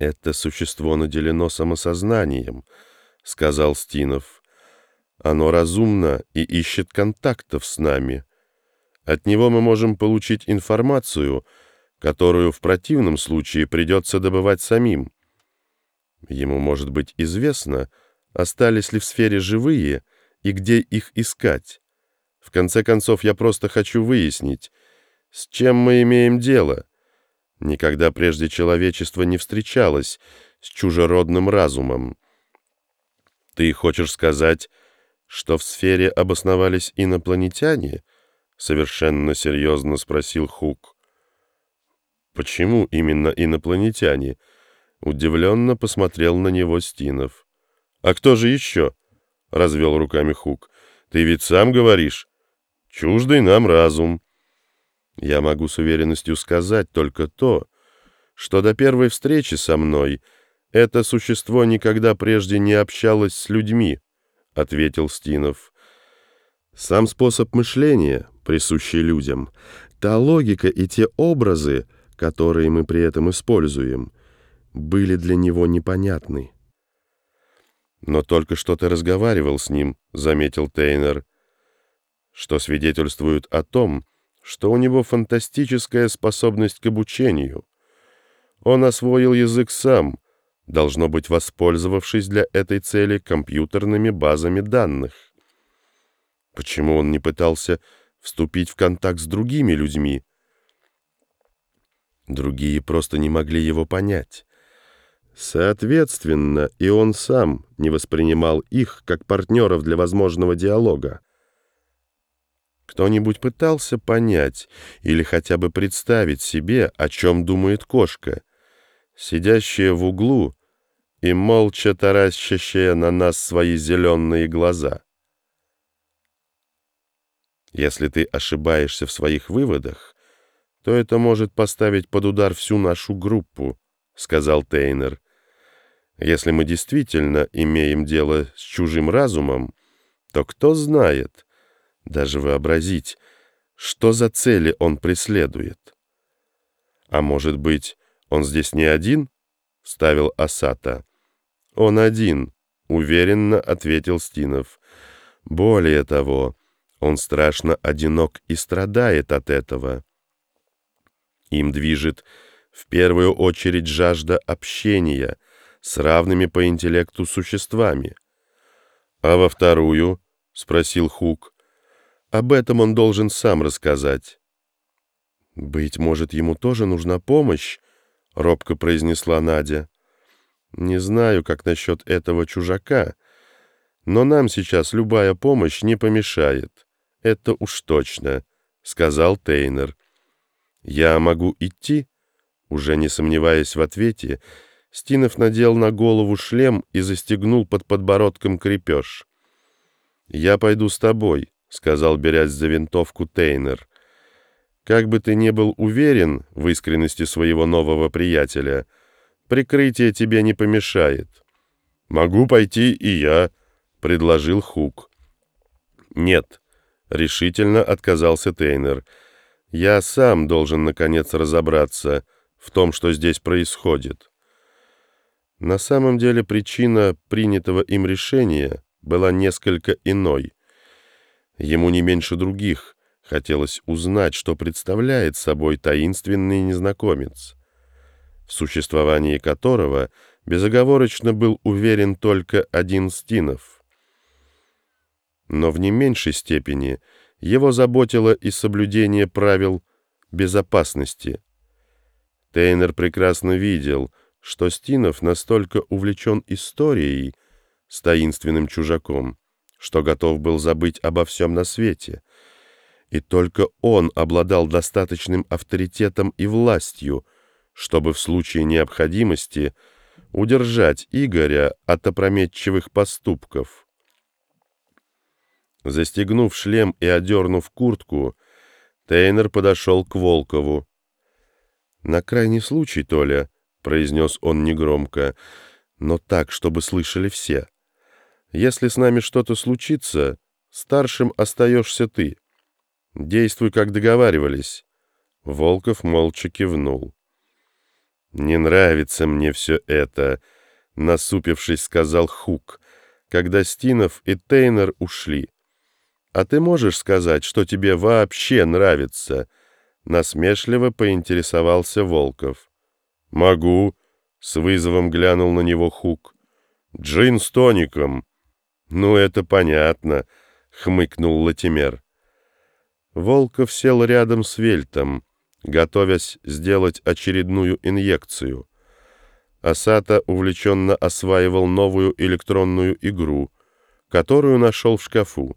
«Это существо наделено самосознанием», — сказал Стинов. «Оно разумно и ищет контактов с нами. От него мы можем получить информацию, которую в противном случае придется добывать самим. Ему может быть известно, остались ли в сфере живые и где их искать. В конце концов, я просто хочу выяснить, с чем мы имеем дело». Никогда прежде человечество не встречалось с чужеродным разумом. Ты хочешь сказать, что в сфере обосновались инопланетяне? Совершенно серьезно спросил Хук. Почему именно инопланетяне? Удивленно посмотрел на него Стинов. А кто же еще? Развел руками Хук. Ты ведь сам говоришь. Чуждый нам разум. Я могу с уверенностью сказать только то, что до первой встречи со мной это существо никогда прежде не общалось с людьми, — ответил Стинов. Сам способ мышления, присущий людям, та логика и те образы, которые мы при этом используем, были для него непонятны. «Но только что ты разговаривал с ним», — заметил Тейнер, что свидетельствует о том, что у него фантастическая способность к обучению. Он освоил язык сам, должно быть, воспользовавшись для этой цели компьютерными базами данных. Почему он не пытался вступить в контакт с другими людьми? Другие просто не могли его понять. Соответственно, и он сам не воспринимал их как партнеров для возможного диалога. Кто-нибудь пытался понять или хотя бы представить себе, о чем думает кошка, сидящая в углу и молча таращащая на нас свои зеленые глаза? Если ты ошибаешься в своих выводах, то это может поставить под удар всю нашу группу, сказал Тейнер. Если мы действительно имеем дело с чужим разумом, то кто знает, даже вообразить, что за цели он преследует. А может быть, он здесь не один? — ставил Асата. Он один, — уверенно ответил Стинов. Более того, он страшно одинок и страдает от этого. Им движет в первую очередь жажда общения с равными по интеллекту существами. — А во вторую? — спросил Хук. Об этом он должен сам рассказать. «Быть может, ему тоже нужна помощь?» — робко произнесла Надя. «Не знаю, как насчет этого чужака, но нам сейчас любая помощь не помешает. Это уж точно», — сказал Тейнер. «Я могу идти?» Уже не сомневаясь в ответе, Стинов надел на голову шлем и застегнул под подбородком крепеж. «Я пойду с тобой», — сказал, берясь за винтовку Тейнер. «Как бы ты ни был уверен в искренности своего нового приятеля, прикрытие тебе не помешает». «Могу пойти и я», — предложил Хук. «Нет», — решительно отказался Тейнер. «Я сам должен, наконец, разобраться в том, что здесь происходит». На самом деле причина принятого им решения была несколько иной — Ему не меньше других хотелось узнать, что представляет собой таинственный незнакомец, в существовании которого безоговорочно был уверен только один Стинов. Но в не меньшей степени его заботило и соблюдение правил безопасности. Тейнер прекрасно видел, что Стинов настолько увлечен историей с таинственным чужаком, что готов был забыть обо всем на свете. И только он обладал достаточным авторитетом и властью, чтобы в случае необходимости удержать Игоря от опрометчивых поступков. Застегнув шлем и одернув куртку, Тейнер подошел к Волкову. «На крайний случай, Толя», — произнес он негромко, но так, чтобы слышали все. Если с нами что-то случится, старшим остаешься ты. Действуй, как договаривались». Волков молча кивнул. «Не нравится мне все это», — насупившись, сказал Хук, когда Стинов и Тейнер ушли. «А ты можешь сказать, что тебе вообще нравится?» Насмешливо поинтересовался Волков. «Могу», — с вызовом глянул на него Хук. «Джин с тоником». «Ну, это понятно», — хмыкнул Латимер. Волков сел рядом с Вельтом, готовясь сделать очередную инъекцию. Асата увлеченно осваивал новую электронную игру, которую нашел в шкафу.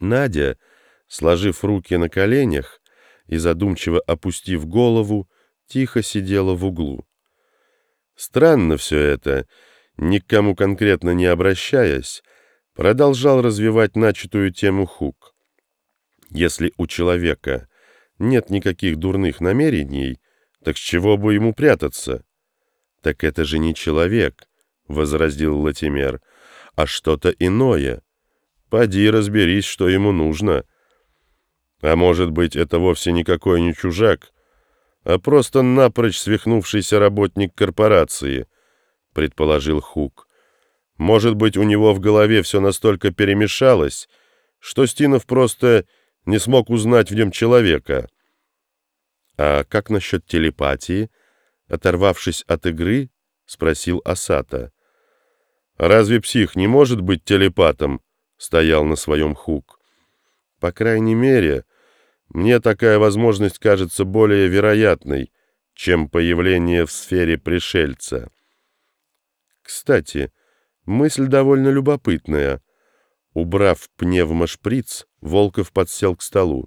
Надя, сложив руки на коленях и задумчиво опустив голову, тихо сидела в углу. Странно все это, ни к кому конкретно не обращаясь, продолжал развивать начатую тему Хук. Если у человека нет никаких дурных намерений, так с чего бы ему прятаться? Так это же не человек, — возразил Латимер, — а что-то иное. Поди разберись, что ему нужно. А может быть, это вовсе никакой не чужак, а просто напрочь свихнувшийся работник корпорации, — предположил Хук. Может быть, у него в голове все настолько перемешалось, что Стинов просто не смог узнать в нем человека. «А как насчет телепатии?» Оторвавшись от игры, спросил Асата. «Разве псих не может быть телепатом?» Стоял на своем Хук. «По крайней мере, мне такая возможность кажется более вероятной, чем появление в сфере пришельца. Кстати, мысль довольно любопытная — Убрав пневмошприц, Волков подсел к столу.